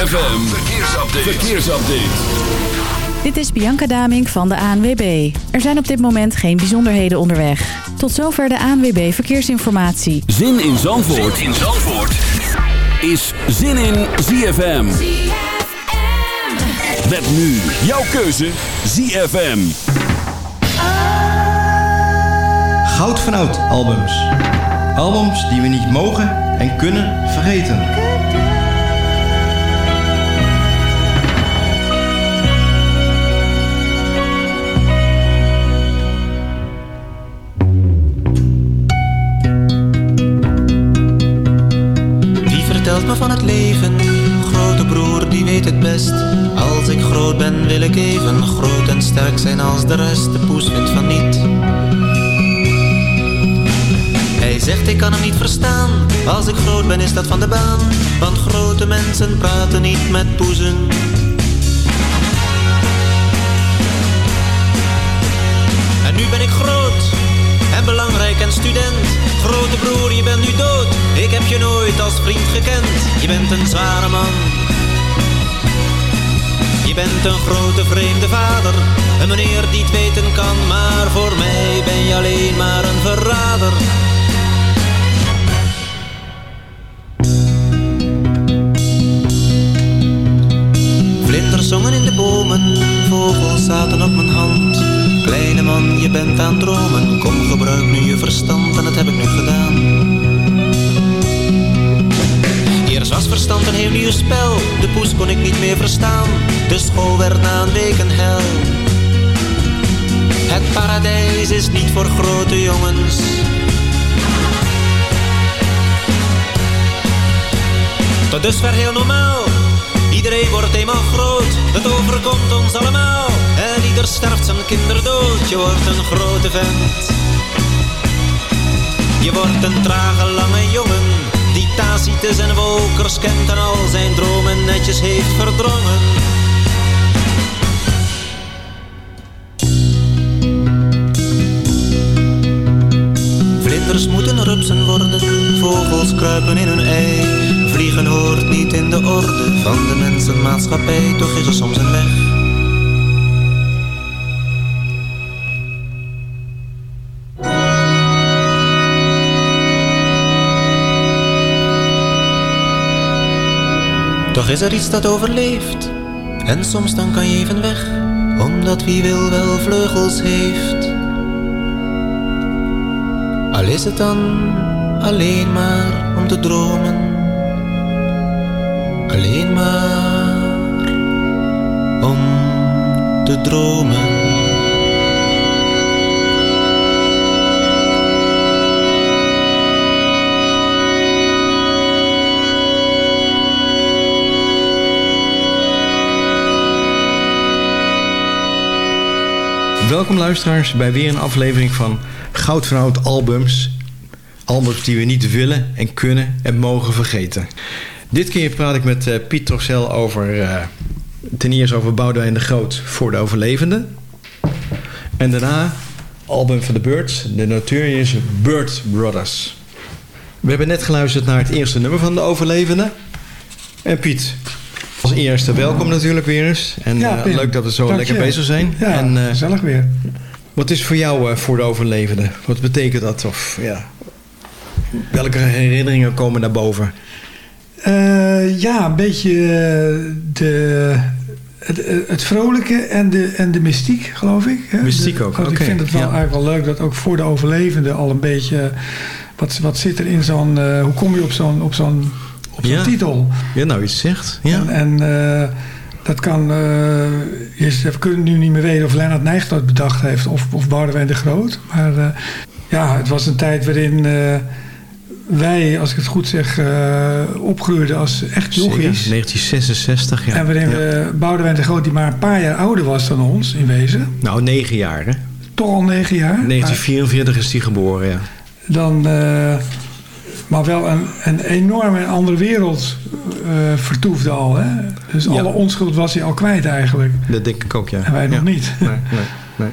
ZFM, verkeersupdate. verkeersupdate. Dit is Bianca Damink van de ANWB. Er zijn op dit moment geen bijzonderheden onderweg. Tot zover de ANWB Verkeersinformatie. Zin in Zandvoort, zin in Zandvoort. is Zin in ZFM. Met nu jouw keuze ZFM. Goud van Oud albums. Albums die we niet mogen en kunnen vergeten. Vertelt me van het leven? Grote broer, die weet het best. Als ik groot ben, wil ik even groot en sterk zijn als de rest. De poes vindt van niet. Hij zegt ik kan hem niet verstaan Als ik groot ben is dat van de baan Want grote mensen praten niet met poezen En nu ben ik groot En belangrijk en student Grote broer je bent nu dood Ik heb je nooit als vriend gekend Je bent een zware man je bent een grote vreemde vader, een meneer die het weten kan, maar voor mij ben je alleen maar een verrader. Vlinders zongen in de bomen, vogels zaten op mijn hand. Kleine man, je bent aan het dromen, kom gebruik nu je verstand en dat heb ik nu gedaan. Eerst was verstand een heel nieuw spel, de poes kon ik niet meer verstaan. De school werd na een week een hel. Het paradijs is niet voor grote jongens. Tot dusver heel normaal Iedereen wordt eenmaal groot, het overkomt ons allemaal. Ieder sterft zijn kinderdood, je wordt een grote vent. Je wordt een trage lange jongen, die Tacitus en Wokers kent en al zijn dromen netjes heeft verdrongen. Vlinders moeten rupsen worden, vogels kruipen in hun ei. Vliegen hoort niet in de orde van de mensenmaatschappij, toch is er soms een weg. Toch is er iets dat overleeft, en soms dan kan je even weg, omdat wie wil wel vleugels heeft. Al is het dan alleen maar om te dromen alleen maar om te dromen. Welkom luisteraars bij weer een aflevering van Goud van Oud Albums. Albums die we niet willen en kunnen en mogen vergeten. Dit keer praat ik met uh, Piet Torcel over... Uh, ten eerste over Boudewijn de Groot voor de overlevenden. En daarna album van de Birds, de Notorious Bird Brothers. We hebben net geluisterd naar het eerste nummer van de overlevenden. En Piet, als eerste welkom natuurlijk weer eens. En ja, uh, leuk dat we zo lekker bezig zijn. Ja, en, gezellig weer. Wat is voor jou voor de overlevenden? Wat betekent dat? Of, ja, welke herinneringen komen naar boven? Uh, ja, een beetje uh, de, het, het, vrolijke en de, en de mystiek, geloof ik. Hè? Mystiek ook, Ik vind het wel ja. eigenlijk wel leuk dat ook voor de overlevenden al een beetje... Wat, wat zit er in zo'n... Uh, hoe kom je op zo'n op zo'n op zo'n ja. titel? Ja, nou, iets zegt. Ja. En, en dat kan... we kunnen nu niet meer weten of Lennart Nijg dat bedacht heeft... of, of Boudewijn de Groot. Maar ja, het was een tijd waarin wij, als ik het goed zeg, uh, opgroeiden als echt jochies. 1966, ja. En waarin ja. we Boudewijn de Groot, die maar een paar jaar ouder was dan ons, in wezen. Nou, negen jaar, hè? Toch al negen jaar. 1944 is die geboren, ja. Dan, uh, maar wel een, een enorme andere wereld uh, vertoefde al, hè? Dus ja. alle onschuld was hij al kwijt eigenlijk. Dat denk ik ook, ja. En wij ja. nog niet. Nee, nee, nee.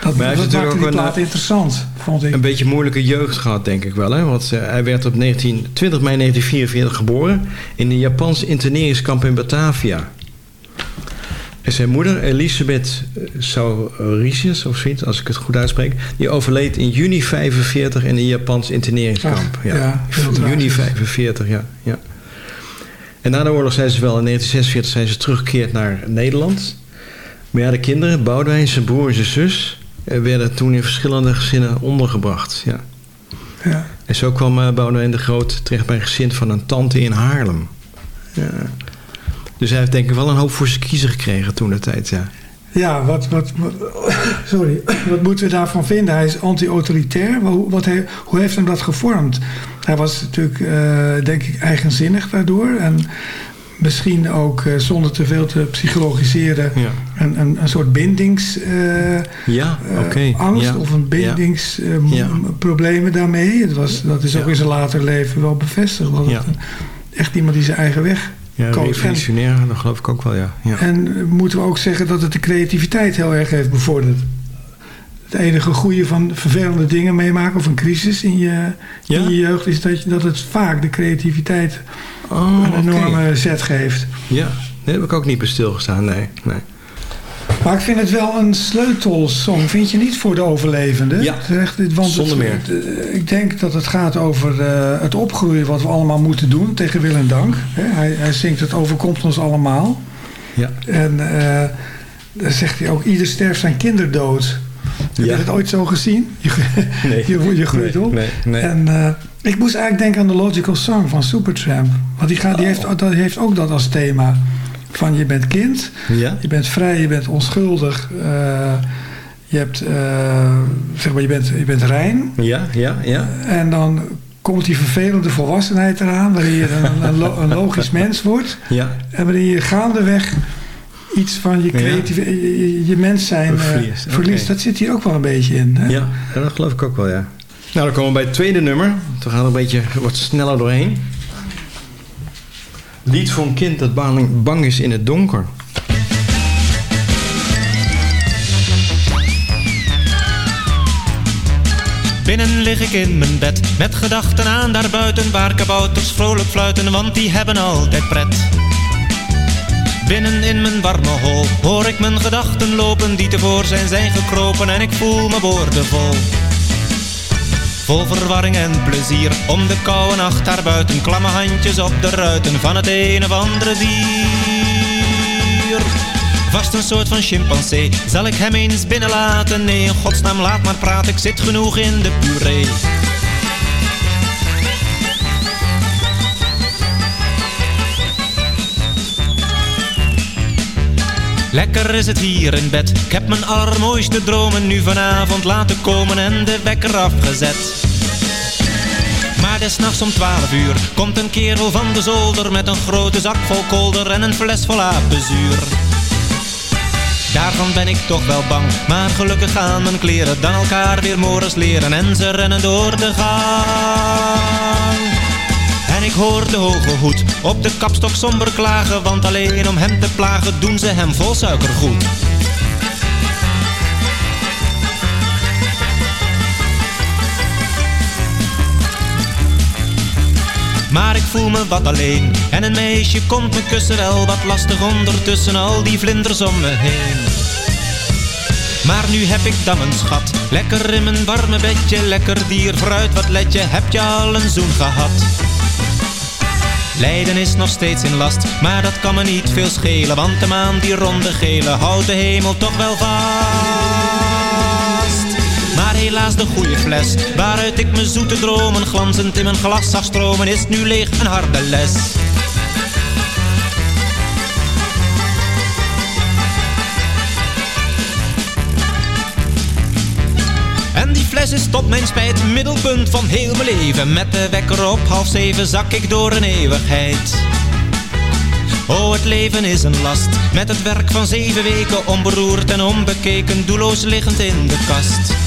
Dat, Maar hij dat natuurlijk maakte ook die een, plaat eh, interessant, vond ik. Een beetje moeilijke jeugd gehad, denk ik wel. Hè? Want eh, hij werd op 19, 20 mei 1944 geboren in een Japans interneringskamp in Batavia. En zijn moeder, Elisabeth eh, Sauricius, of zoiets, als ik het goed uitspreek... die overleed in juni 45 in een Japans interneringskamp. Ach, ja, juni tragisch. 45, ja, ja. En na de oorlog zijn ze wel, in 1946 zijn ze teruggekeerd naar Nederland. Maar ja, de kinderen, Boudewijn, zijn broer en zijn zus... eh, werden toen in verschillende gezinnen ondergebracht, ja. Ja. En zo kwam eh, Boudewijn de Groot terecht bij een gezin van een tante in Haarlem. Ja. Dus hij heeft denk ik wel een hoop voor zijn kiezer gekregen toen de tijd, ja. Ja, wat, wat, wat- sorry, wat moeten we daarvan vinden? Hij is anti-autoritair. Hoe, wat hij, hoe heeft hem dat gevormd? Hij was natuurlijk, eh, denk ik, eigenzinnig daardoor. En misschien ook, eh, zonder te veel te psychologiseren, Ja, een, een, een soort bindingsangst ja oké. angst ja. of een Ja. bindingsproblemen daarmee. Het was, dat is ook Ja. in zijn later leven wel bevestigd. Ja. echt iemand die zijn eigen weg Ja, revolutionair, dat geloof ik ook wel, ja. ja. en moeten we ook zeggen dat het de creativiteit heel erg heeft bevorderd. Het enige goede van vervelende dingen meemaken of een crisis in je, Ja? in je jeugd is dat, je, dat het vaak de creativiteit Oh, een enorme zet geeft. Ja, daar heb ik ook niet bij stilgestaan, nee. nee. Maar ik vind het wel een sleutelsong, vind je niet, voor de overlevenden? Ja, want zonder meer. het, eh, ik denk dat het gaat over eh, het opgroeien wat we allemaal moeten doen tegen wil en dank. Hij, hij zingt het overkomt ons allemaal. Ja. En eh, dan zegt hij ook, ieder sterft zijn kinderdood. Heb je Ja. het ooit zo gezien? Je, Nee. je, je groeit Nee, op. nee, nee. En ik moest eigenlijk denken aan de Logical Song van Supertramp. Want die, gaat, die, Oh. heeft, dat heeft ook dat als thema. Van je bent kind, Ja? je bent vrij, je bent onschuldig. eh, je, hebt, eh, zeg maar, je, bent, je bent rein. Ja, ja, ja. En dan komt die vervelende volwassenheid eraan... waarin je een, een, lo- een logisch mens wordt. Ja, En waarin je gaandeweg iets van je creatieve, je, je- je mens zijn eh, Verliest, verliest. Dat zit hier ook wel een beetje in. Hè? ja, dat geloof ik ook wel, ja. Nou, dan komen we bij het tweede nummer. We gaan er een beetje wat sneller doorheen. Lied voor een kind dat bang, is in het donker. Binnen lig ik in mijn bed met gedachten aan daarbuiten waar kabouters vrolijk fluiten, want die hebben altijd pret. Binnen in mijn warme hol hoor ik mijn gedachten lopen die tevoorschijn zijn gekropen en ik voel me boordevol. Vol verwarring en plezier om de koude nacht daarbuiten, klamme handjes op de ruiten van het een of andere dier. Vast een soort van chimpansee, zal ik hem eens binnenlaten? Nee, in godsnaam laat maar praten, ik zit genoeg in de puree. Lekker is het hier in bed, ik heb mijn allermooiste dromen nu vanavond laten komen en de wekker afgezet. Des nachts om twaalf uur komt een kerel van de zolder met een grote zak vol kolder en een fles vol apenzuur. Daarvan ben ik toch wel bang, maar gelukkig gaan mijn kleren dan elkaar weer morgens leren en ze rennen door de gang. En ik hoor de hoge hoed op de kapstok somber klagen, want alleen om hem te plagen doen ze hem vol suikergoed. Maar ik voel me wat alleen. En een meisje komt me kussen wel wat lastig ondertussen Al die vlinders om me heen. Maar nu heb ik dan een schat. Lekker in mijn warme bedje Lekker dier vooruit wat let je Heb je al een zoen gehad? Lijden is nog steeds in last Maar dat kan me niet veel schelen Want de maan die ronde gele Houdt de hemel toch wel vast helaas de goede fles. Waaruit ik mijn zoete dromen Glanzend in mijn glas zag stromen Is nu leeg een harde les. En die fles is tot mijn spijt middelpunt van heel mijn leven. Met de wekker op half zeven zak ik door een eeuwigheid. Oh, het leven is een last. Met het werk van zeven weken Onberoerd en onbekeken Doelloos liggend in de kast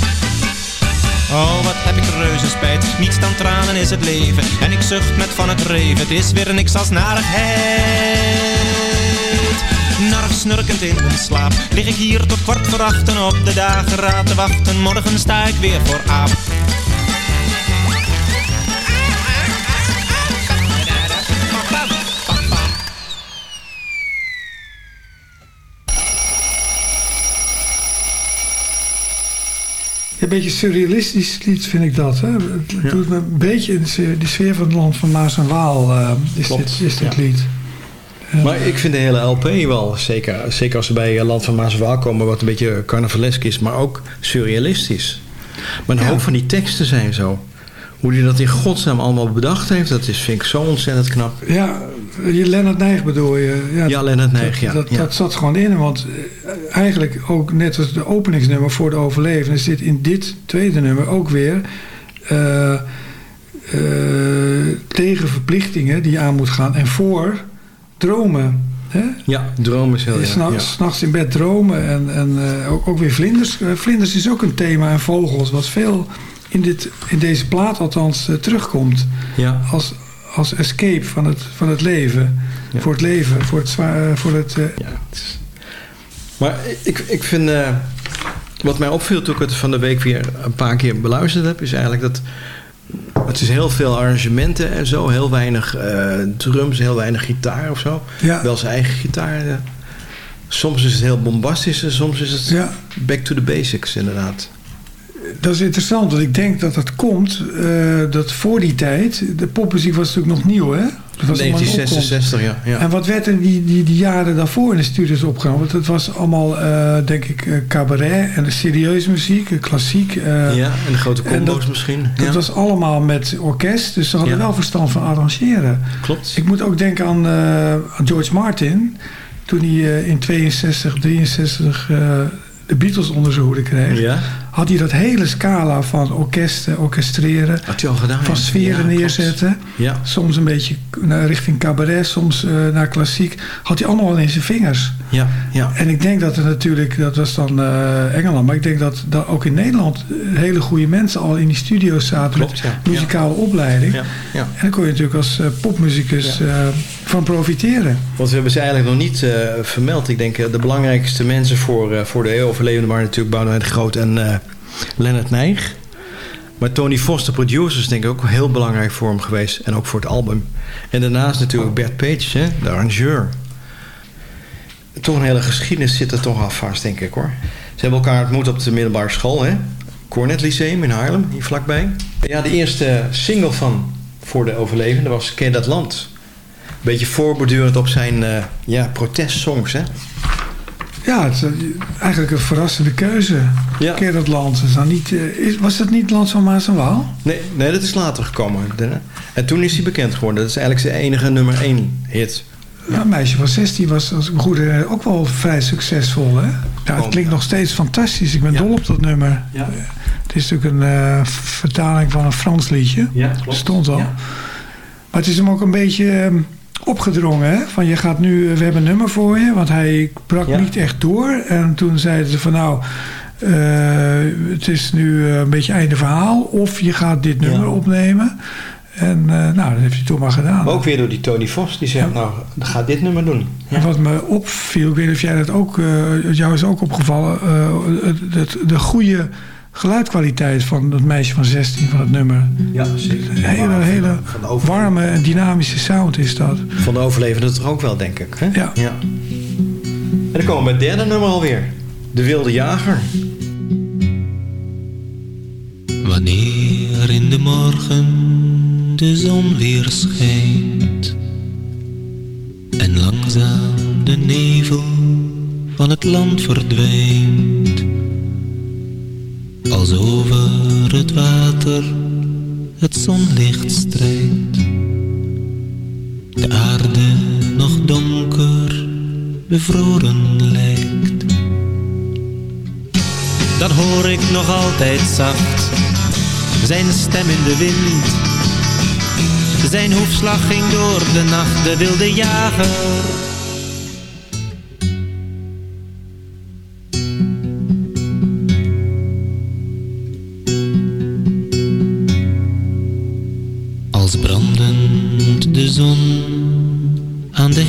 Oh, wat heb ik reuze spijt. Niets dan tranen is het leven. En ik zucht met van het reven. Het is weer niks als narigheid. Narg snurkend in mijn slaap. Lig ik hier tot kwart voor achten op de dageraad te wachten. Morgen sta ik weer voor aap Een beetje surrealistisch lied vind ik dat. Hè? Het doet me een beetje in de sfeer van het land van Maas en Waal uh, is, dit, is dit lied. Maar ik vind de hele LP wel, zeker, zeker als ze bij eh, Land van Maas en Waal komen... wat een beetje carnavalesk is, maar ook surrealistisch. Maar een hoop van die teksten zijn zo. Hoe hij dat in godsnaam allemaal bedacht heeft, dat is, vind ik zo ontzettend knap. Ja, je Lennart Nijg bedoel je? Ja, ja Lennart Nijg, ja. Dat, ja. dat, zat gewoon in, want eh, eigenlijk ook net als de openingsnummer voor de overlevenden... zit in dit tweede nummer ook weer... Uh, uh, tegen verplichtingen die je aan moet gaan en voor dromen. Hè? Ja, dromen is heel erg. S'nachts in bed dromen en, en uh, ook, ook, weer vlinders. vlinders is ook een thema en vogels wat veel in, dit, in deze plaat althans terugkomt. Ja. Als, als escape van het, van het leven. Ja. Voor het leven, voor het... Zwaar, voor het ja, het is... Maar ik, ik vind... Uh, wat mij opviel toen ik het van de week weer een paar keer beluisterd heb... is eigenlijk dat... Het is heel veel arrangementen en zo. Heel weinig uh, drums, heel weinig gitaar of zo. Ja. Wel zijn eigen gitaar. Soms is het heel bombastisch en soms is het ja. back to the basics inderdaad. Dat is interessant, want ik denk dat dat komt uh, dat voor die tijd, de popmuziek was natuurlijk nog nieuw, hè? Dat was 1966, ja, ja. En wat werd er die, die, die jaren daarvoor in de studios opgenomen? Want het was allemaal, uh, denk ik, uh, cabaret en serieuze muziek, klassiek. ja, en de grote combo's dat, misschien. Dat ja. was allemaal met orkest, dus ze hadden ja. wel verstand van arrangeren. Klopt. Ik moet ook denken aan, aan George Martin, toen hij in 62, 63 de Beatles onder zijn hoede kreeg, ja. Had hij dat hele scala van orkesten, orchestreren, had hij al gedaan, van sferen ja, neerzetten. Ja. Soms een beetje naar richting cabaret, soms uh, naar klassiek. Had hij allemaal al in zijn vingers. Ja, ja. En ik denk dat er natuurlijk, dat was dan uh, Engeland, maar ik denk dat, dat ook in Nederland hele goede mensen al in die studio's zaten Klopt, met muzikale opleiding. Ja, ja. En daar kon je natuurlijk als uh, popmuzikus van profiteren. Want we hebben ze eigenlijk nog niet vermeld. Ik denk de belangrijkste mensen voor, voor de overlevende waren natuurlijk Boudewijn de Groot en Leonard Nijg. Maar Tony Vos, de producer, is denk ik ook heel belangrijk voor hem geweest. En ook voor het album. En daarnaast natuurlijk Bert Page, hè, de arrangeur. Toch een hele geschiedenis zit er toch af vast, denk ik hoor. Ze hebben elkaar ontmoet op de middelbare school, hè. Cornet Lyceum in Haarlem, hier vlakbij. Ja, de eerste single van Voor de Overlevende was Ken dat land. Beetje voorbordurend op zijn uh, ja, protestsongs, hè. Ja, het is eigenlijk een verrassende keuze. Ja. Keer dat land. Is dan niet, is, was dat niet land van Maas en Waal? Nee, nee, dat is later gekomen. En toen is hij bekend geworden. Dat is eigenlijk zijn enige nummer één hit. Ja, een meisje van 16 was, als ik me goed herinner, ook wel vrij succesvol. Hè? Ja, het klinkt nog steeds fantastisch. Ik ben ja. dol op dat nummer. Ja. Het is natuurlijk een uh, vertaling van een Frans liedje. Ja, klopt. Stond al. Ja. Maar het is hem ook een beetje... Uh, opgedrongen. Hè? Van je gaat nu, we hebben een nummer voor je. Want hij brak Ja. niet echt door. En toen zeiden ze van nou, uh, het is nu een beetje einde verhaal. Of je gaat dit nummer opnemen. En uh, nou, dat heeft hij toch maar gedaan. Maar ook weer door die Tony Vos. Die zegt, Ja. nou, ga dit nummer doen. En wat me opviel, ik weet niet of jij dat ook, uh, jou is ook opgevallen. Uh, het, het, de goede geluidkwaliteit van dat meisje van 16 van het nummer. Ja, zeker. Een hele, hele warme en dynamische sound is dat. van de overlevende toch ook wel, denk ik. Hè? Ja. ja. En dan komen we bij het derde nummer alweer. De Wilde Jager. Wanneer in de morgen de zon weer schijnt en langzaam de nevel van het land verdwijnt, als over het water het zonlicht strijdt, de aarde nog donker bevroren lijkt. Dan hoor ik nog altijd zacht zijn stem in de wind. Zijn hoefslag ging door de nacht, de wilde jager.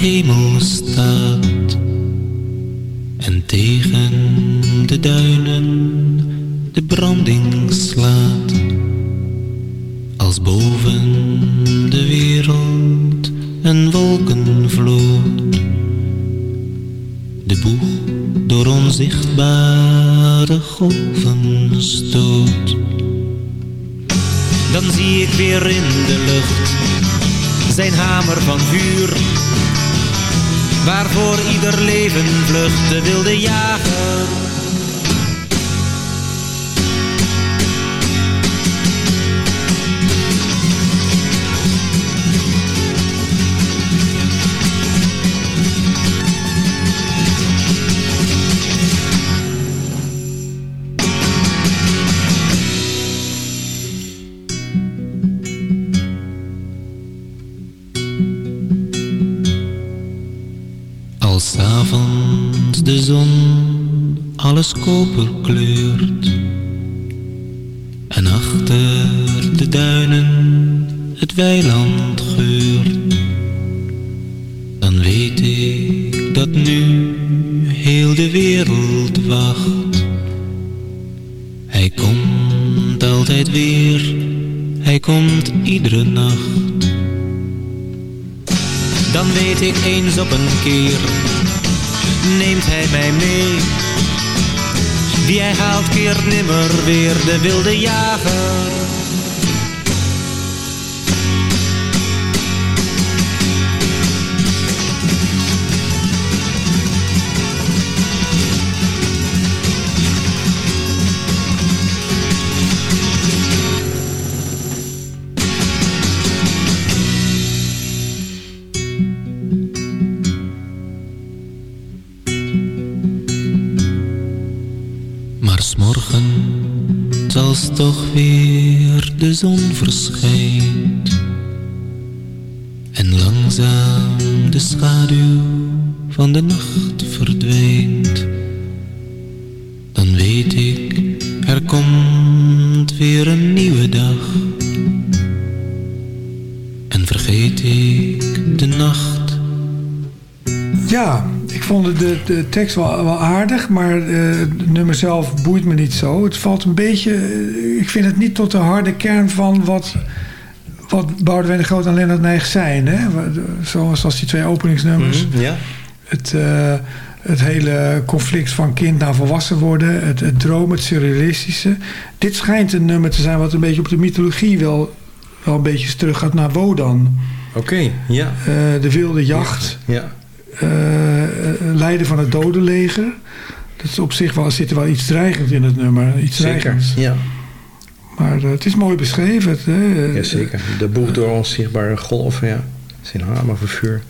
Hemel staat, En tegen de duinen de branding slaat. Als boven de wereld een wolkenvloed. De boeg door onzichtbare golven stoot. Dan zie ik weer in de lucht zijn hamer van vuur. Waarvoor ieder leven vlucht de wilde jager. Zon alles koper kleurt. En achter de duinen het weiland geurt. Dan weet ik dat nu heel de wereld wacht. Hij komt altijd weer, hij komt iedere nacht. Dan weet ik eens op een keer, neemt hij mij mee. Wie hij haalt keert nimmer weer de wilde jager. Als toch weer de zon verschijnt. En langzaam de schaduw van de nacht verdwijnt. Dan weet ik, er komt weer een nieuwe dag. En vergeet ik de nacht. Ja, vond de, de tekst wel, wel aardig, maar eh, het nummer zelf boeit me niet zo. Het valt een beetje, eh, ik vind het niet tot de harde kern van wat, wat Boudewijn de Groot en Lennart Nijg zijn. Hè? Zoals als die twee openingsnummers. Mhm, ja. Het, eh, het hele conflict van kind naar volwassen worden, het, het dromen, het surrealistische. Dit schijnt een nummer te zijn wat een beetje op de mythologie wel, wel een beetje terug gaat naar Wodan. Oké, ja. De wilde jacht. Ja. Leiden van het dodenleger. Dat is op zich wel, zit er wel iets dreigends in het nummer. Iets Zeker, dreigends. ja. Maar eh, het is mooi beschreven. hè. ja, zeker. De boeg door onzichtbare golven, ja. Zijn hamer van vuur.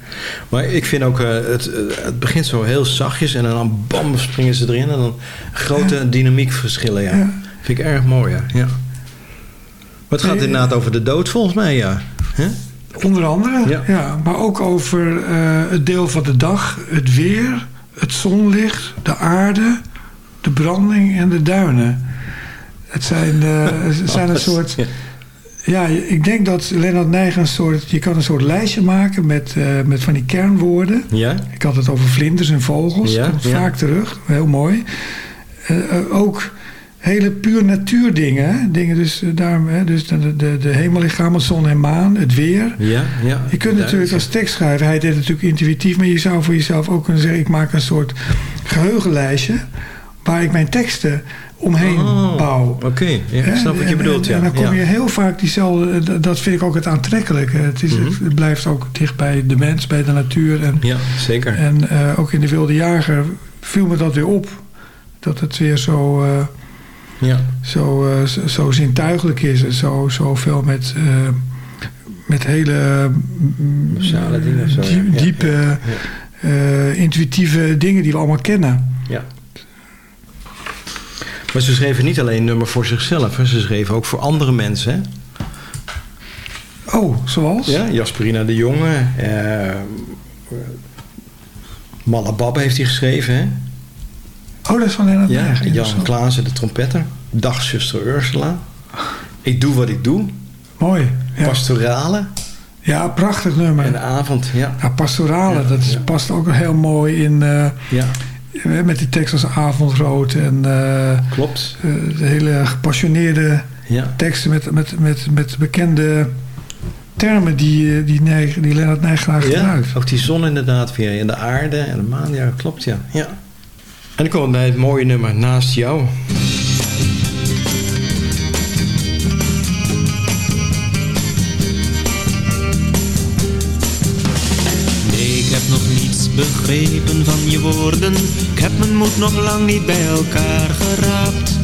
Maar ik vind ook, eh, het, eh, het begint zo heel zachtjes en dan bam springen ze erin. En dan grote dynamiekverschillen, ja. Ja. Vind ik erg mooi, ja. ja. Maar het gaat inderdaad over de dood volgens mij, ja. Onder andere, Ja. ja. maar ook over eh, het deel van de dag, het weer, het zonlicht, de aarde, de branding en de duinen. Het zijn, eh, het zijn een soort... ja. Ik denk dat Lennart Nijg een soort... Je kan een soort lijstje maken met, eh, met van die kernwoorden. Ja? Ik had het over vlinders en vogels. Ja, komt vaak terug. Heel mooi. Ook hele puur natuurdingen. hè. Dingen dus, eh, daarom, hè, dus de, de, de hemellichamen, zon en maan, het weer. Ja, ja. Je kunt natuurlijk als tekstschrijver, hij deed het natuurlijk intuïtief, maar je zou voor jezelf ook kunnen zeggen, ik maak een soort geheugenlijstje waar ik mijn teksten omheen Oh, bouw. Oké, ja, ik snap wat je bedoelt, en, ja. En dan kom ja. je heel vaak diezelfde, dat- dat vind ik ook het aantrekkelijke. Het, is, Mhm. het blijft ook dicht bij de mens, bij de natuur. En, Ja, zeker. en eh, ook in de Wilde Jager viel me dat weer op. Dat het weer zo, eh, Ja. zo, eh, zo, zo zintuigelijk is. En zo, zo veel met, eh, met hele mm, Sociale dingen zo, Ja, diepe, ja, eh, intuïtieve dingen die we allemaal kennen. Ja. Maar ze schreven niet alleen een nummer voor zichzelf. Hè. Ze schreven ook voor andere mensen. Hè. Oh, zoals? Ja, Jasperina de Jonge. Malabab heeft hij geschreven. Hè. Oh, dat is van Lennart Ja, Jan. Klaassen, de trompetter. Dagzuster Ursula. Ik doe wat ik doe. Mooi. Ja. Pastorale. ja, prachtig nummer. En de avond. Ja. Ja, pastorale, Ja, dat is, past ook heel mooi in, eh, ja. met die tekst als avondrood en eh, Klopt. eh, de hele gepassioneerde Ja. teksten met, met, met, met bekende termen die, die, die Lennart Nijg graag Ja, gebruikt. ook die zon inderdaad weer. En de aarde en de maan. Ja, klopt ja. ja. En komen we bij het mooie nummer Naast jou. Nee, ik heb nog niets begrepen van je woorden. Ik heb mijn moed nog lang niet bij elkaar geraapt.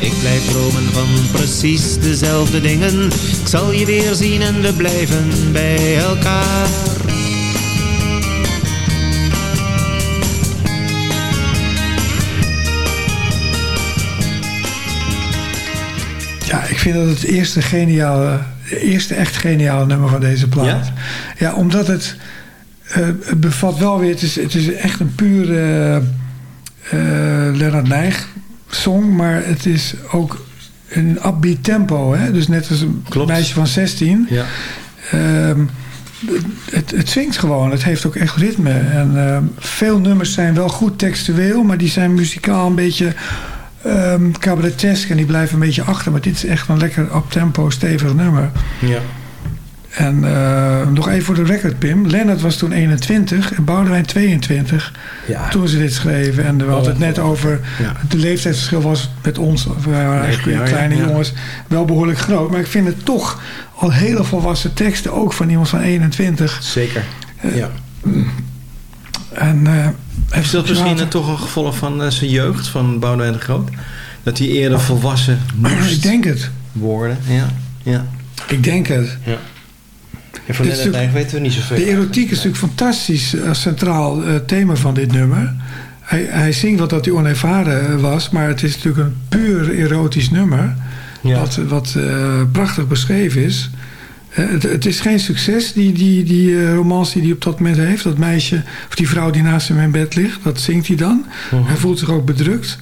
Ik blijf dromen van precies dezelfde dingen. Ik zal je weer zien en we blijven bij elkaar. Ja, ik vind dat het eerste geniale, eerste echt geniale nummer van deze plaat. Ja? Ja, omdat het, eh, bevat wel weer, het is, het is echt een pure eh Leonard Nijg song, maar het is ook een upbeat tempo. Hè? Dus net als een Klopt. meisje van 16. Ja. Ehm, het, het swingt gewoon. Het heeft ook echt ritme. En ehm, veel nummers zijn wel goed textueel, maar die zijn muzikaal een beetje ehm cabaretesk en die blijven een beetje achter. Maar dit is echt een lekker up-tempo, stevig nummer. ja. En eh, nog even voor de record, Pim. Lennart was toen 21 en Boudewijn 22 Ja. toen ze dit schreven. En we hadden het net over... Ja. Het leeftijdsverschil was met ons, we waren eigenlijk jaar, kleine ja. jongens, wel behoorlijk groot. Maar ik vind het toch al hele volwassen teksten, ook van iemand van 21. Zeker. ja. En, eh, Is dat misschien uh, toch een gevolg van uh, zijn jeugd, van Boudewijn de Groot? Dat hij eerder volwassen moest Ik denk het. worden. Ja. ja. Ik denk het. Ja. En van Lennart weten we niet zoveel. De erotiek is natuurlijk fantastisch uh, centraal uh, thema van dit nummer. hij, hij zingt wat dat hij onervaren was, maar het is natuurlijk een puur erotisch nummer. Ja. Wat, wat eh, prachtig beschreven is. Eh, het, het is geen succes, die, die, die eh, romance die hij op dat moment heeft. Dat meisje, of die vrouw die naast hem in bed ligt, dat zingt hij dan. Mhm. Hij voelt zich ook bedrukt.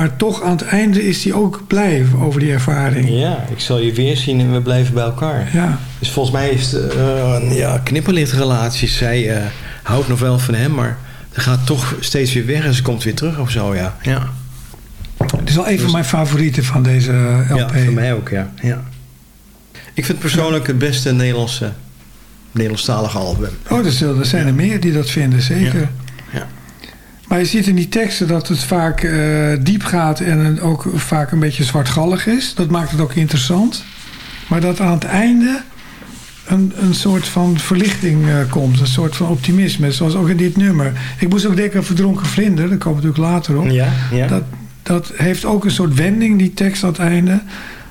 Maar toch aan het einde is hij ook blij over die ervaring. Ja, ik zal je weer zien en we blijven bij elkaar. Ja, Dus volgens mij is het eh, een ja, knipperlichtrelatie. Zij eh, houdt nog wel van hem, maar ze gaat toch steeds weer weg en ze komt weer terug of zo, ja. Ja, het is wel een van mijn favorieten van deze eh, LP. ja voor mij ook, ja. ja. Ik vind persoonlijk het beste Nederlandse, Nederlandstalige album. Oh, er er zijn er meer die dat vinden, zeker. Ja. Ja. Maar je ziet in die teksten dat het vaak eh, diep gaat en ook vaak een beetje zwartgallig is. Dat maakt het ook interessant. Maar dat aan het einde een, een soort van verlichting eh, komt. Een soort van optimisme, zoals ook in dit nummer. Ik moest ook denken aan Verdronken Vlinder, daar komen we natuurlijk later op. Ja, ja. Dat, dat heeft ook een soort wending, die tekst aan het einde.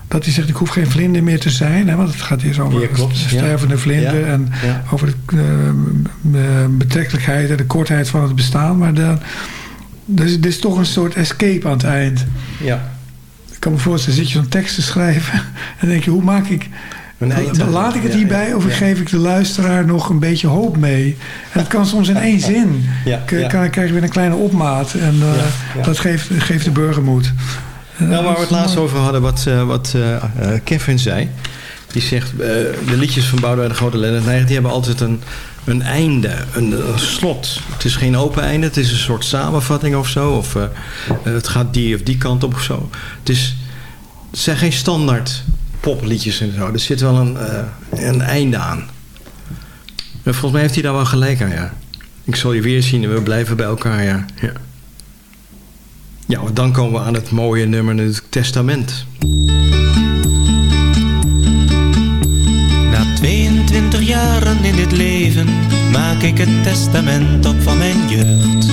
Dat hij zegt, ik hoef geen vlinder meer te zijn. Hè, want het gaat hier zo over Ja, klopt, de ja. stervende vlinder. En over de eh, eh, betrekkelijkheid en de kortheid van het bestaan. Maar dan, dus er is toch een soort escape aan het eind. ja. Ik kan me voorstellen, zit je zo'n tekst te schrijven. En denk je, hoe maak ik... Een laat ik het hierbij of geef ik de luisteraar nog een beetje hoop mee. En dat kan soms in één zin. Ja. Kan, krijg je weer een kleine opmaat. En eh, dat geeft, geeft de burger moed. Nou, waar we het laatst over hadden, wat, eh, wat eh, eh, Kevin zei. Die zegt, de liedjes van Boudewijn de Grote Lennart Nijg, die hebben altijd een, een einde, een, een slot. Het is geen open einde, het is een soort samenvatting of zo. Of het gaat die of die kant op of zo. Het, is, het zijn geen standaard popliedjes en zo. Er zit wel een, een einde aan. En volgens mij heeft hij daar wel gelijk aan, ja. Ik zal je weer zien en we blijven bij elkaar, ja. ja. Ja, dan komen we aan het mooie nummer, het testament. Na 22 jaren in dit leven maak ik het testament op van mijn jeugd.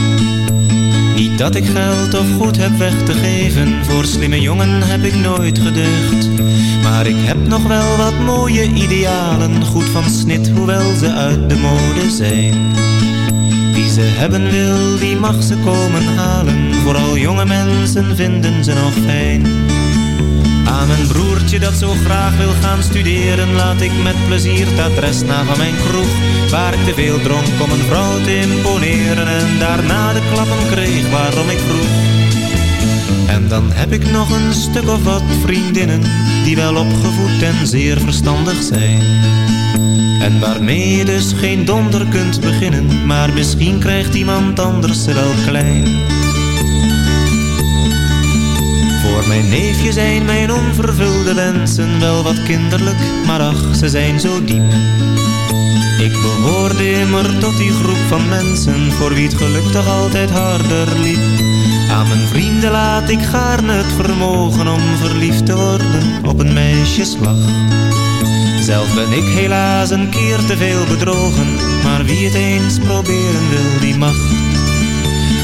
Niet dat ik geld of goed heb weg te geven, voor slimme jongen heb ik nooit geducht. Maar ik heb nog wel wat mooie idealen, goed van snit, hoewel ze uit de mode zijn. Ze hebben wil, die mag ze komen halen, vooral jonge mensen vinden ze nog fijn. Aan mijn broertje dat zo graag wil gaan studeren Laat ik met plezier het adres na van mijn kroeg Waar ik te veel dronk om een vrouw te imponeren En daarna de klappen kreeg waarom ik vroeg. En dan heb ik nog een stuk of wat vriendinnen Die wel opgevoed en zeer verstandig zijn en waarmee je dus geen donder kunt beginnen Maar misschien krijgt iemand anders ze wel klein voor mijn neefje zijn mijn onvervulde wensen wel wat kinderlijk, maar ach, ze zijn zo diep. Ik behoorde immer tot die groep van mensen voor wie het geluk toch altijd harder liep. Aan mijn vrienden laat ik gaarne het vermogen om verliefd te worden op een meisjeslag. Zelf ben ik helaas een keer te veel bedrogen, maar wie het eens proberen wil, die mag.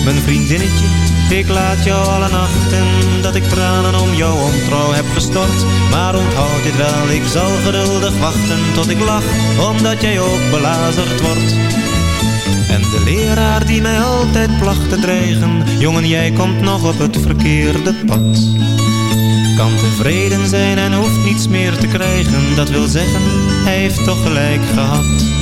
Mijn vriendinnetje, ik laat jou alle nachten Dat ik tranen om jouw ontrouw heb gestort. Maar onthoud dit wel, ik zal geduldig wachten Tot ik lach, omdat jij ook belazerd wordt. En de leraar die mij altijd placht te dreigen Jongen, jij komt nog op het verkeerde pad Kan tevreden zijn en hoeft niets meer te krijgen. Dat wil zeggen, hij heeft toch gelijk gehad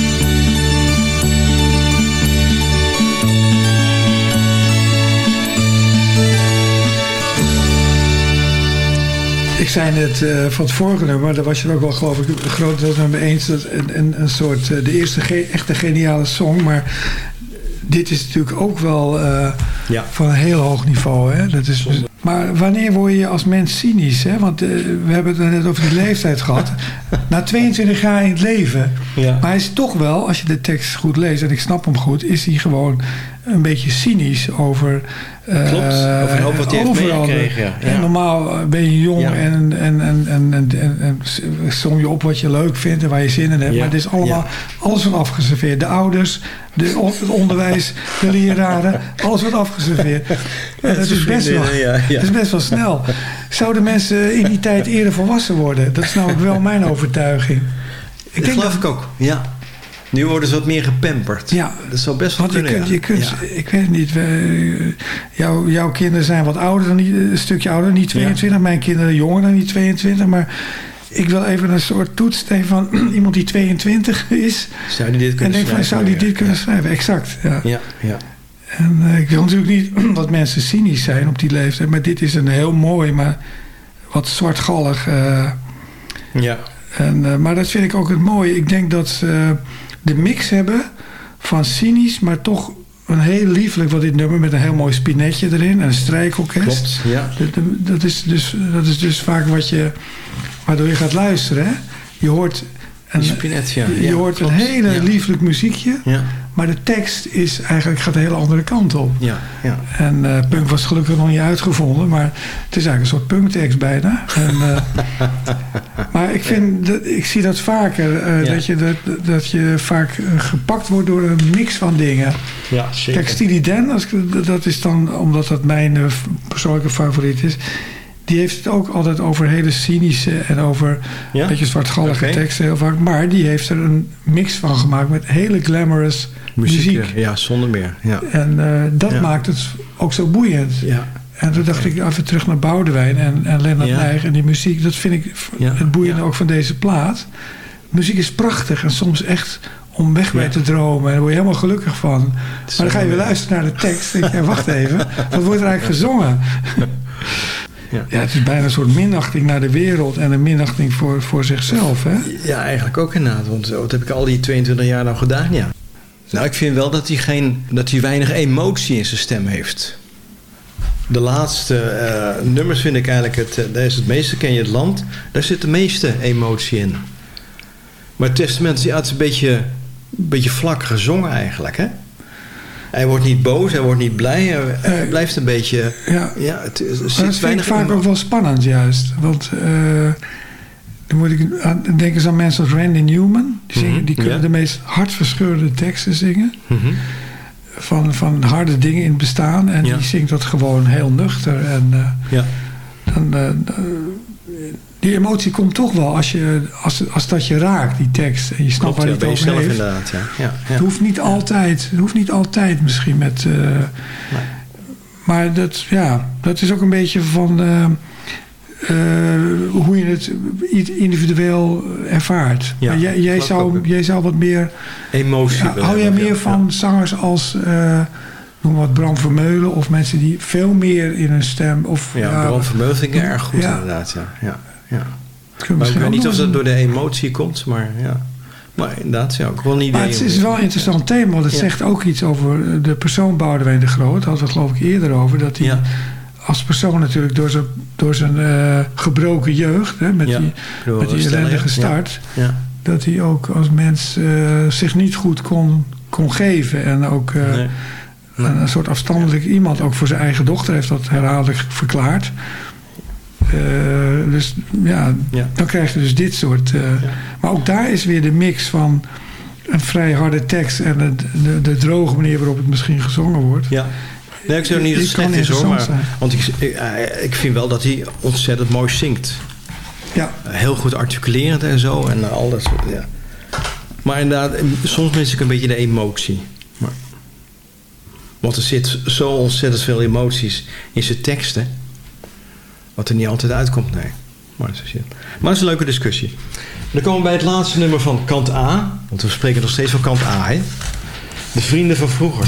Ik zei net uh, van het vorige nummer, maar daar was je ook wel geloof ik groot deel met me eens. Dat een, een, een soort, uh, de eerste ge echte geniale song, maar dit is natuurlijk ook wel uh, ja. van een heel hoog niveau. Hè? Dat is, maar wanneer word je als mens cynisch? Hè? Want we hebben het net over die leeftijd gehad. Na 22 jaar in het leven. Ja. Maar hij is toch wel, als je de tekst goed leest, en ik snap hem goed, is hij gewoon een beetje cynisch over... Uh, Klopt, over een hoop wat hij overal. heeft ja. ja. Normaal ben je jong en, en, en, en, en, en, en som je op wat je leuk vindt en waar je zin in hebt. Maar het is allemaal, alles wordt afgeserveerd. De ouders, de, het onderwijs, de leraren, alles wordt afgeserveerd. En dat is best wel, dat is best wel snel. Zouden mensen in die tijd eerder volwassen worden? Dat is nou ook wel mijn overtuiging. Ik dat denk geloof dat, ik ook, ja. Nu worden ze wat meer gepamperd. Ja. Dat zou best wel Want kunnen, je kunt, je kunt ik weet niet. Jou, jouw kinderen zijn wat ouder dan die, een stukje ouder, niet 22. Mijn kinderen jonger dan die 22. Maar ik wil even een soort toets steken van iemand die 22 is. Zou die dit kunnen en denk schrijven? Van, zou die dit kunnen schrijven? Exact. Ja. ja, ja. En uh, ik wil natuurlijk niet dat mensen cynisch zijn op die leeftijd. Maar dit is een heel mooi, maar wat zwartgallig. Uh, ja. En, uh, maar dat vind ik ook het mooie. Ik denk dat ze de mix hebben van cynisch, maar toch een heel lieflijk wat dit nummer met een heel mooi spinetje erin en een strijkorkest. Klopt, ja. Dat, dat, is dus, dat is dus vaak wat je, waardoor je gaat luisteren. Hè? Je hoort een, spinet, ja. je ja, hoort klopt. een hele ja. lieflijk muziekje. Ja. Maar de tekst is eigenlijk, gaat een hele andere kant op. Ja, ja. En uh, punk was gelukkig nog niet uitgevonden. Maar het is eigenlijk een soort punktekst bijna. En, uh, maar ik, vind, dat, ik zie dat vaker. Uh, ja. dat, je, dat, dat je vaak gepakt wordt door een mix van dingen. Ja, zeker. Kijk, Steely Dan, als ik, dat is dan omdat dat mijn persoonlijke favoriet is die heeft het ook altijd over hele cynische en over ja? een beetje zwartgallige okay. teksten heel vaak. Maar die heeft er een mix van gemaakt met hele glamorous muziek. muziek. Ja, zonder meer. Ja. En uh, dat ja. maakt het ook zo boeiend. Ja. En toen dacht ik even terug naar Boudewijn en, en Lennart ja. Nijg en die muziek. Dat vind ik het boeiende ook van deze plaat. Muziek is prachtig en soms echt om weg mee te dromen. En daar word je helemaal gelukkig van. Maar dan ga je weer luisteren naar de tekst. En denk je, wacht even, wat wordt er eigenlijk gezongen? Ja. ja, het is bijna een soort minachting naar de wereld en een minachting voor, voor zichzelf. Hè? Ja, eigenlijk ook inderdaad. Want wat heb ik al die 22 jaar nou gedaan? Ja. Nou, ik vind wel dat hij, geen, dat hij weinig emotie in zijn stem heeft. De laatste uh, nummers vind ik eigenlijk het, uh, daar is het meeste ken je het land. Daar zit de meeste emotie in. Maar het testament ja, het is een beetje, een beetje vlak gezongen eigenlijk, hè? Hij wordt niet boos, hij wordt niet blij. Hij, hij blijft een beetje... Ja, ja het, het dat vind ik vaak ook wel spannend juist. Want uh, dan moet ik aan, denk eens aan mensen als Randy Newman. Die, zingen, mm -hmm, die kunnen ja. de meest hartverscheurende teksten zingen. Mm -hmm. van, van harde dingen in het bestaan. En ja. die zingt dat gewoon heel nuchter. En uh, ja. dan... Uh, die emotie komt toch wel als, je, als, als dat je raakt, die tekst. En je snapt waar ja, het over heeft. inderdaad, ja. Ja, ja. Het hoeft niet altijd, het hoeft niet altijd misschien met... Uh, nee. Maar dat, ja, dat is ook een beetje van... Uh, uh, hoe je het individueel ervaart. Ja, jij, jij, zou, jij zou wat meer... Emotie ja, Hou jij meer van zangers als... noem wat Bram Vermeulen of mensen die veel meer in hun stem... Of, ja, Bram Vermeulen vind ik erg goed inderdaad, ja. ja. Ja. Maar ik weet niet of dat door de emotie komt, maar ja. Maar inderdaad, ja, ook wel een idee. Maar het is wel een interessant thema, want het ja. zegt ook iets over de persoon Boudewijn de Groot. Daar hadden we geloof ik eerder over. Dat hij ja. als persoon natuurlijk door zijn, door zijn uh, gebroken jeugd, hè, met, ja. die, met die ellendige start, dat hij ook als mens uh, zich niet goed kon, kon geven. En ook uh, nee. Nee. Een, een, soort afstandelijk iemand, ook voor zijn eigen dochter, heeft dat herhaaldelijk verklaard. Uh, dus ja, ja, dan krijg je dus dit soort... Uh, ja. Maar ook daar is weer de mix van een vrij harde tekst... en de, de, de droge manier waarop het misschien gezongen wordt. Ja. Nee, ik zou niet dat slecht is hoor. Maar, want ik, ik, ik, vind wel dat hij ontzettend mooi zingt. Ja. Heel goed articulerend en zo. En al dat soort, ja. Maar inderdaad, soms mis ik een beetje de emotie. Want er zit zo ontzettend veel emoties in zijn teksten. Wat er niet altijd uitkomt, nee. Maar dat is, een leuke discussie. Dan komen we bij het laatste nummer van kant A. Want we spreken nog steeds van kant A, hè. De vrienden van vroeger.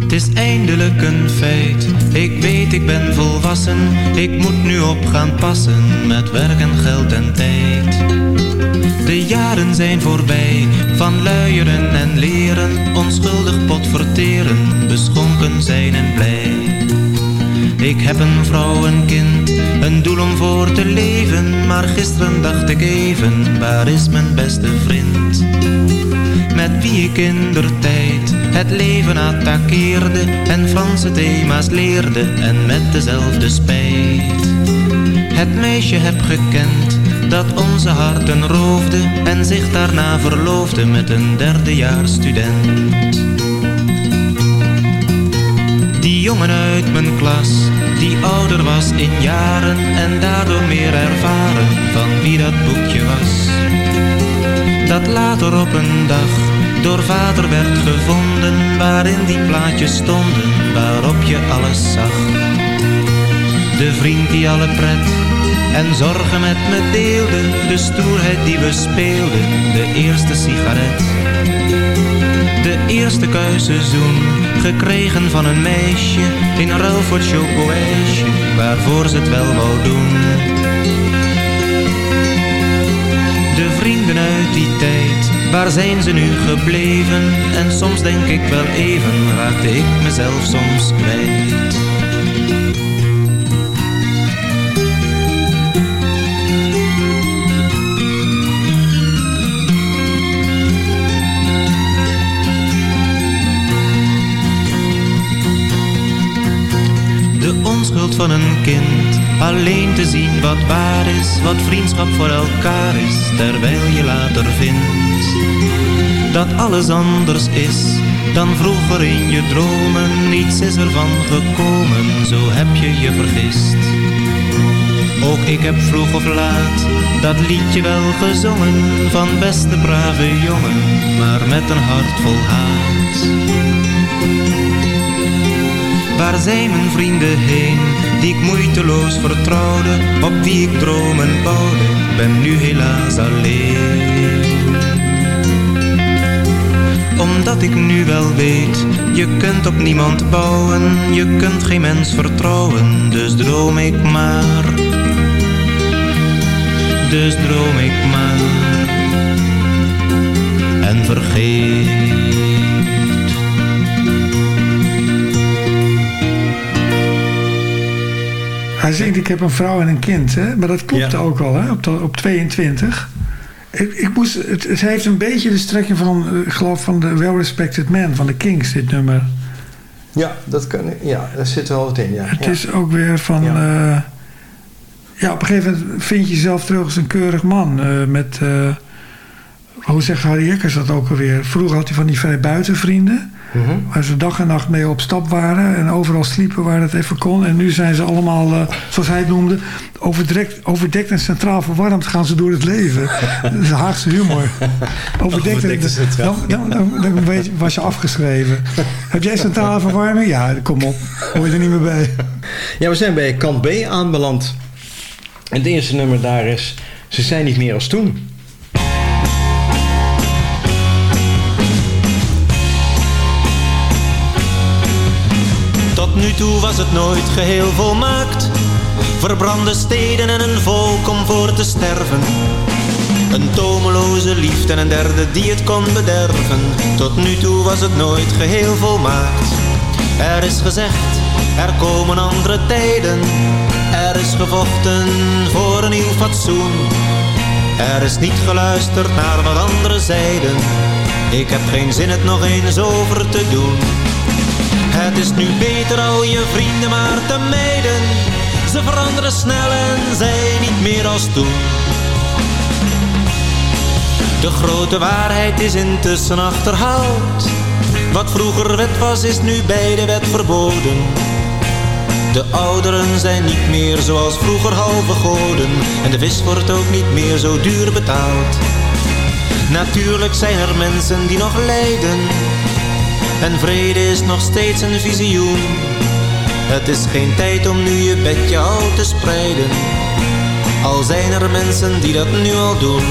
Het is eindelijk een feit. Ik weet, ik ben volwassen. Ik moet nu op gaan passen met werk en geld en tijd. De jaren zijn voorbij, van luieren en leren, onschuldig pot verteren, beschonken zijn en blij. Ik heb een vrouw, een kind, een doel om voor te leven, maar gisteren dacht ik even, waar is mijn beste vriend? Met wie ik in der tijd het leven attaqueerde en Franse thema's leerde en met dezelfde spijt. Het meisje heb gekend dat onze harten roofde en zich daarna verloofde met een derdejaars student. Die jongen uit mijn klas, die ouder was in jaren en daardoor meer ervaren van wie dat boekje was. Dat later op een dag door vader werd gevonden, waarin die plaatjes stonden, waarop je alles zag. De vriend die alle pret en zorgen met me deelde, de stoerheid die we speelden, de eerste sigaret. De eerste kuisseizoen, gekregen van een meisje, in ruil voor chocoijsje, waarvoor ze het wel wou doen. De vrienden uit die tijd, waar zijn ze nu gebleven? En soms denk ik wel even, raakte ik mezelf soms kwijt. Van een kind. Alleen te zien wat waar is, wat vriendschap voor elkaar is, terwijl je later vindt dat alles anders is dan vroeger in je dromen. Niets is ervan gekomen, zo heb je je vergist. Ook ik heb vroeg of laat dat liedje wel gezongen van beste brave jongen, maar met een hart vol haat. Waar zijn mijn vrienden heen, die ik moeiteloos vertrouwde, op wie ik dromen bouwde, ben nu helaas alleen. Omdat ik nu wel weet, je kunt op niemand bouwen, je kunt geen mens vertrouwen, dus droom ik maar. Dus droom ik maar. En vergeet. Hij zingt, ik heb een vrouw en een kind. Hè? Maar dat klopt ook wel, hè? Op, op 22. Ik, ik moest, het, het, heeft een beetje de strekking van, uh, ik geloof, van de Well Respected Man van de Kings, dit nummer. Ja, dat kan, ja daar zit wel wat in, ja. Het ja. is ook weer van... Ja. Uh, ja, op een gegeven moment vind je jezelf terug als een keurig man. Uh, met, hoe zegt Harry Jekkers dat ook alweer? Vroeger had hij van die vrij buitenvrienden. Mm -hmm. Waar ze dag en nacht mee op stap waren. En overal sliepen waar het even kon. En nu zijn ze allemaal, uh, zoals hij het noemde... Overdekt, overdekt en centraal verwarmd gaan ze door het leven. Dat is Haagse humor. Overdekt, en centraal. Dan, dan, dan, dan weet je, was je afgeschreven. Heb jij centrale verwarming? Ja, kom op. Hoor je er niet meer bij. Ja, we zijn bij kant B aanbeland. En het eerste nummer daar is... Ze zijn niet meer als toen. Toe was het nooit geheel volmaakt. Verbrande steden en een volk om voor te sterven. Een tomeloze liefde en een derde die het kon bederven. Tot nu toe was het nooit geheel volmaakt. Er is gezegd, er komen andere tijden. Er is gevochten voor een nieuw fatsoen. Er is niet geluisterd naar wat anderen zeiden. Ik heb geen zin het nog eens over te doen. Het is nu beter al je vrienden maar te mijden. Ze veranderen snel en zijn niet meer als toen. De grote waarheid is intussen achterhaald. Wat vroeger wet was is nu bij de wet verboden. De ouderen zijn niet meer zoals vroeger halve goden. En de vis wordt ook niet meer zo duur betaald. Natuurlijk zijn er mensen die nog lijden. En vrede is nog steeds een visioen. Het is geen tijd om nu je bedje al te spreiden. Al zijn er mensen die dat nu al doen.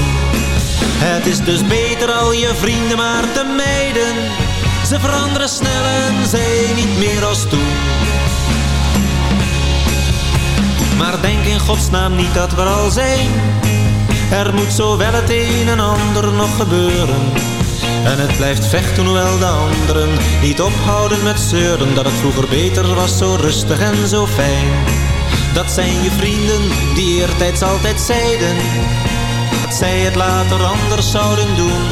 Het is dus beter al je vrienden maar te mijden. Ze veranderen snel en zijn niet meer als toen. Maar denk in godsnaam niet dat we al zijn. Er moet zo wel het een en ander nog gebeuren. En het blijft vechten hoewel de anderen niet ophouden met zeuren. Dat het vroeger beter was, zo rustig en zo fijn. Dat zijn je vrienden die eertijds altijd zeiden. Dat zij het later anders zouden doen.